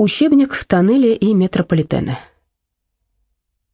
Учебник «Тоннели и метрополитены».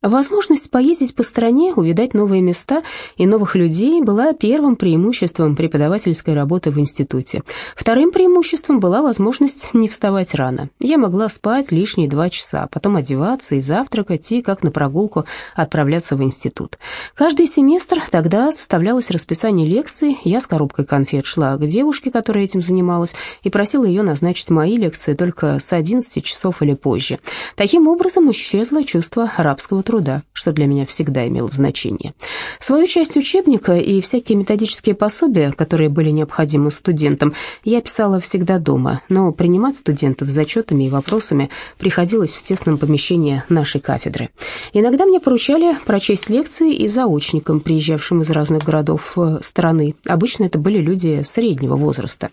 Возможность поездить по стране, увидать новые места и новых людей была первым преимуществом преподавательской работы в институте. Вторым преимуществом была возможность не вставать рано. Я могла спать лишние два часа, потом одеваться и завтракать, и как на прогулку отправляться в институт. Каждый семестр тогда составлялось расписание лекций, я с коробкой конфет шла к девушке, которая этим занималась, и просила ее назначить мои лекции только с 11 часов или позже. Таким образом исчезло чувство рабского труда труда, что для меня всегда имело значение. Свою часть учебника и всякие методические пособия, которые были необходимы студентам, я писала всегда дома, но принимать студентов с зачетами и вопросами приходилось в тесном помещении нашей кафедры. Иногда мне поручали прочесть лекции и заочникам, приезжавшим из разных городов э, страны. Обычно это были люди среднего возраста.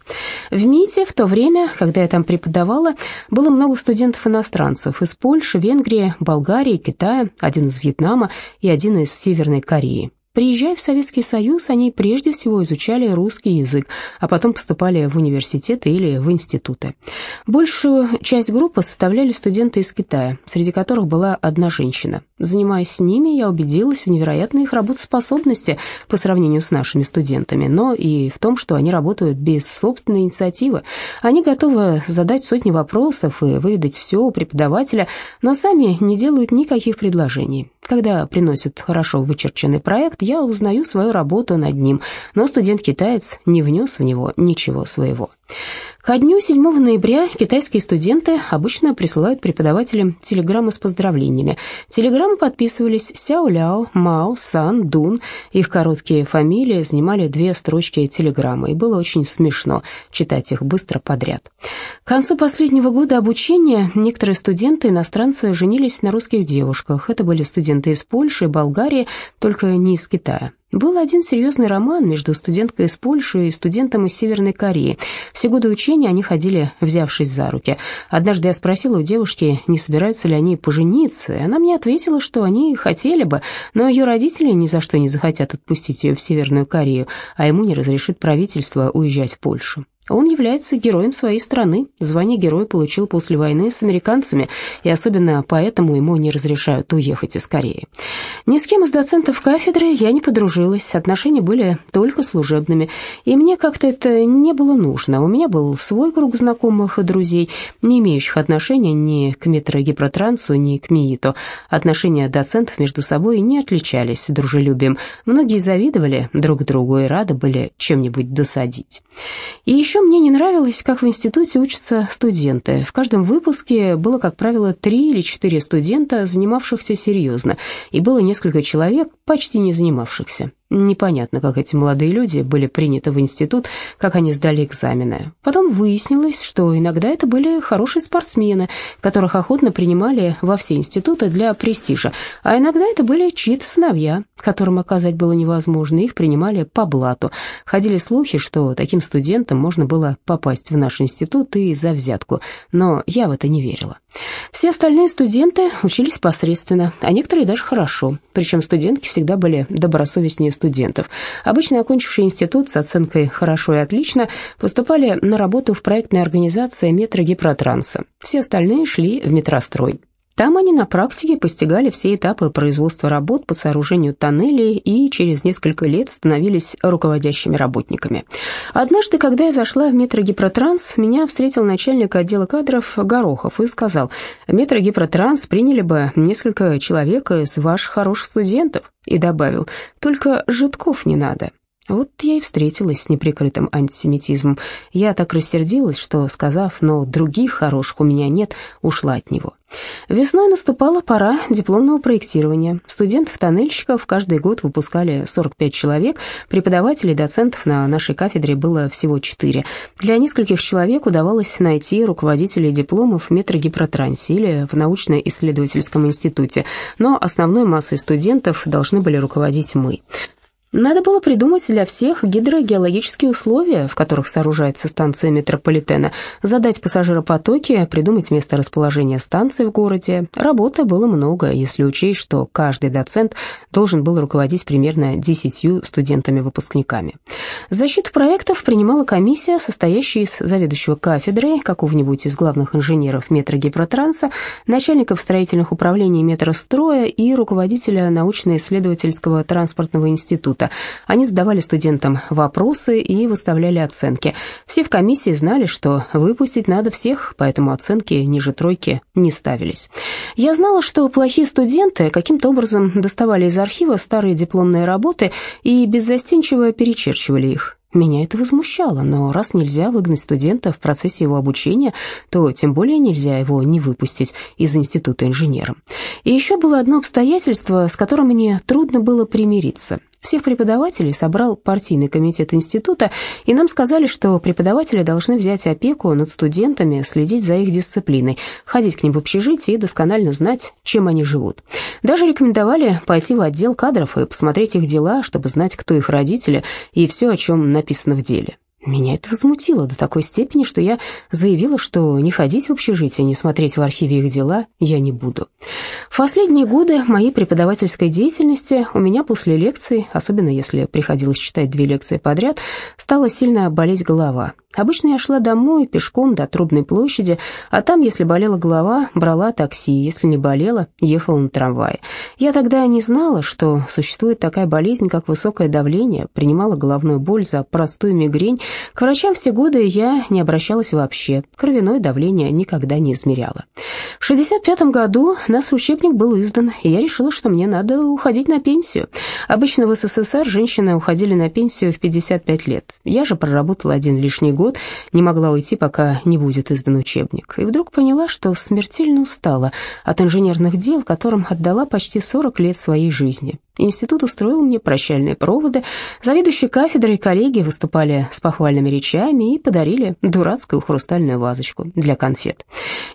В МИТе в то время, когда я там преподавала, было много студентов-иностранцев из Польши, Венгрии, Болгарии, Китая, один из Вьетнама и один из Северной Кореи. Приезжая в Советский Союз, они прежде всего изучали русский язык, а потом поступали в университеты или в институты. Большую часть группы составляли студенты из Китая, среди которых была одна женщина. Занимаясь с ними, я убедилась в невероятной их работоспособности по сравнению с нашими студентами, но и в том, что они работают без собственной инициативы. Они готовы задать сотни вопросов и выведать все у преподавателя, но сами не делают никаких предложений. Когда приносят хорошо вычерченный проект, я узнаю свою работу над ним, но студент-китаец не внес в него ничего своего. Ко дню 7 ноября китайские студенты обычно присылают преподавателям телеграммы с поздравлениями. Телеграммы подписывались Сяо Ляо, Мао, Сан, Дун. Их короткие фамилии занимали две строчки телеграммы, и было очень смешно читать их быстро подряд. К концу последнего года обучения некоторые студенты-иностранцы женились на русских девушках. Это были студенты из Польши, Болгарии, только не из Китая. Был один серьезный роман между студенткой из Польши и студентом из Северной Кореи. Все годы учения они ходили, взявшись за руки. Однажды я спросила у девушки, не собираются ли они пожениться, и она мне ответила, что они хотели бы, но ее родители ни за что не захотят отпустить ее в Северную Корею, а ему не разрешит правительство уезжать в Польшу. Он является героем своей страны. Звание героя получил после войны с американцами, и особенно поэтому ему не разрешают уехать из Кореи. Ни с кем из доцентов кафедры я не подружилась, отношения были только служебными, и мне как-то это не было нужно. У меня был свой круг знакомых и друзей, не имеющих отношения ни к метрогипротрансу, ни к МИИТу. Отношения доцентов между собой не отличались дружелюбием. Многие завидовали друг другу и рады были чем-нибудь досадить. И еще мне не нравилось, как в институте учатся студенты. В каждом выпуске было, как правило, три или четыре студента, занимавшихся серьезно, и было несколько человек, почти не занимавшихся. Непонятно, как эти молодые люди были приняты в институт, как они сдали экзамены. Потом выяснилось, что иногда это были хорошие спортсмены, которых охотно принимали во все институты для престижа, а иногда это были чьи-то сыновья, которым оказать было невозможно, их принимали по блату. Ходили слухи, что таким студентам можно было попасть в наш институт и за взятку, но я в это не верила. Все остальные студенты учились посредственно, а некоторые даже хорошо, причем студентки всегда были добросовестнее студентов. Обычно окончившие институт с оценкой «хорошо» и «отлично» поступали на работу в проектной организации метрогипротранса. Все остальные шли в метрострой. Там они на практике постигали все этапы производства работ по сооружению тоннелей и через несколько лет становились руководящими работниками. Однажды, когда я зашла в метрогипротранс, меня встретил начальник отдела кадров Горохов и сказал, метрогипротранс приняли бы несколько человек из ваших хороших студентов, и добавил, только житков не надо. Вот я и встретилась с неприкрытым антисемитизмом. Я так рассердилась, что, сказав, но других хороших у меня нет, ушла от него. Весной наступала пора дипломного проектирования. Студентов-тоннельщиков каждый год выпускали 45 человек, преподавателей и доцентов на нашей кафедре было всего 4. Для нескольких человек удавалось найти руководителей дипломов в метрогипротрансе или в научно-исследовательском институте, но основной массой студентов должны были руководить мы. Надо было придумать для всех гидрогеологические условия, в которых сооружается станция метрополитена, задать пассажиропотоки, придумать место расположения станции в городе. Работы было много, если учесть, что каждый доцент должен был руководить примерно десятью студентами-выпускниками. Защиту проектов принимала комиссия, состоящая из заведующего кафедрой, какого-нибудь из главных инженеров метрогипротранса, начальников строительных управлений метростроя и руководителя научно-исследовательского транспортного института института. Они задавали студентам вопросы и выставляли оценки. Все в комиссии знали, что выпустить надо всех, поэтому оценки ниже тройки не ставились. Я знала, что плохие студенты каким-то образом доставали из архива старые дипломные работы и беззастенчиво перечерчивали их. Меня это возмущало, но раз нельзя выгнать студента в процессе его обучения, то тем более нельзя его не выпустить из института инженером. И еще было одно обстоятельство, с которым мне трудно было примириться. Всех преподавателей собрал партийный комитет института, и нам сказали, что преподаватели должны взять опеку над студентами, следить за их дисциплиной, ходить к ним в общежитие и досконально знать, чем они живут. Даже рекомендовали пойти в отдел кадров и посмотреть их дела, чтобы знать, кто их родители и все, о чем написано в деле. Меня это возмутило до такой степени, что я заявила, что не ходить в общежитие, не смотреть в архиве их дела я не буду. В последние годы моей преподавательской деятельности у меня после лекций, особенно если приходилось читать две лекции подряд, стала сильно болеть голова. Обычно я шла домой пешком до Трубной площади, а там, если болела голова, брала такси, если не болела, ехала на трамвае. Я тогда не знала, что существует такая болезнь, как высокое давление, принимала головную боль за простую мигрень. К врачам в те годы я не обращалась вообще, кровяное давление никогда не измеряла. В 65 году наш учебник был издан, и я решила, что мне надо уходить на пенсию. Обычно в СССР женщины уходили на пенсию в 55 лет. Я же проработала один лишний год, год, не могла уйти, пока не будет издан учебник. И вдруг поняла, что смертельно устала от инженерных дел, которым отдала почти 40 лет своей жизни. Институт устроил мне прощальные проводы, заведующие кафедрой и коллеги выступали с похвальными речами и подарили дурацкую хрустальную вазочку для конфет.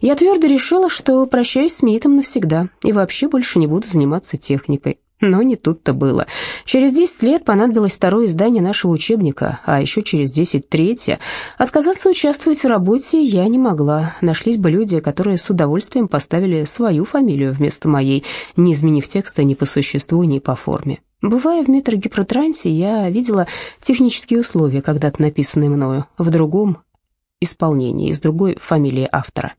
Я твердо решила, что прощаюсь с МИТом навсегда и вообще больше не буду заниматься техникой. Но не тут-то было. Через 10 лет понадобилось второе издание нашего учебника, а еще через 10 третье. Отказаться участвовать в работе я не могла. Нашлись бы люди, которые с удовольствием поставили свою фамилию вместо моей, не изменив текста ни по существу, ни по форме. Бывая в метрогипротрансе, я видела технические условия, когда-то написанные мною. В другом исполнении с другой фамилией автора.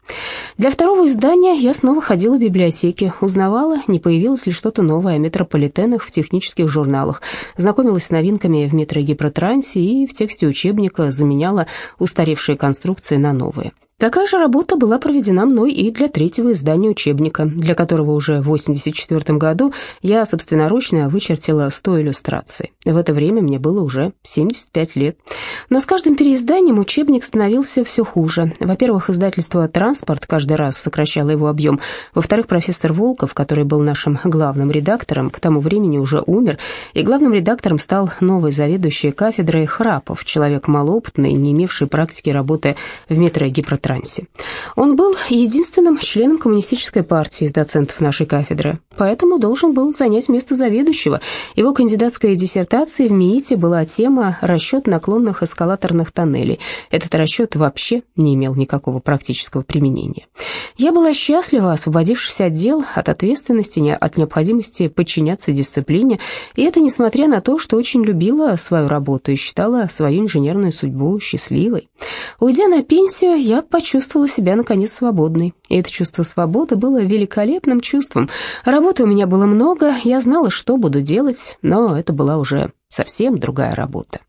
Для второго издания я снова ходила в библиотеки, узнавала, не появилось ли что-то новое о метрополитенах в технических журналах, знакомилась с новинками в метрогипротрансе и в тексте учебника заменяла устаревшие конструкции на новые. Такая же работа была проведена мной и для третьего издания учебника, для которого уже в 1984 году я собственноручно вычертила 100 иллюстраций. В это время мне было уже 75 лет. Но с каждым переизданием учебник становился все хуже. Во-первых, издательство «Транспорт» каждый раз сокращало его объем. Во-вторых, профессор Волков, который был нашим главным редактором, к тому времени уже умер, и главным редактором стал новый заведующий кафедрой Храпов, человек малоопытный, не имевший практики работы в метрогипротрансе трансе. Он был единственным членом коммунистической партии из доцентов нашей кафедры, поэтому должен был занять место заведующего. Его кандидатской диссертацией в МИИТе была тема «Расчет наклонных эскалаторных тоннелей». Этот расчет вообще не имел никакого практического применения. Я была счастлива, освободившись от дел, от ответственности, от необходимости подчиняться дисциплине, и это несмотря на то, что очень любила свою работу и считала свою инженерную судьбу счастливой. Уйдя на пенсию, я почувствовала себя, наконец, свободной. И это чувство свободы было великолепным чувством. Работы у меня было много, я знала, что буду делать, но это была уже совсем другая работа.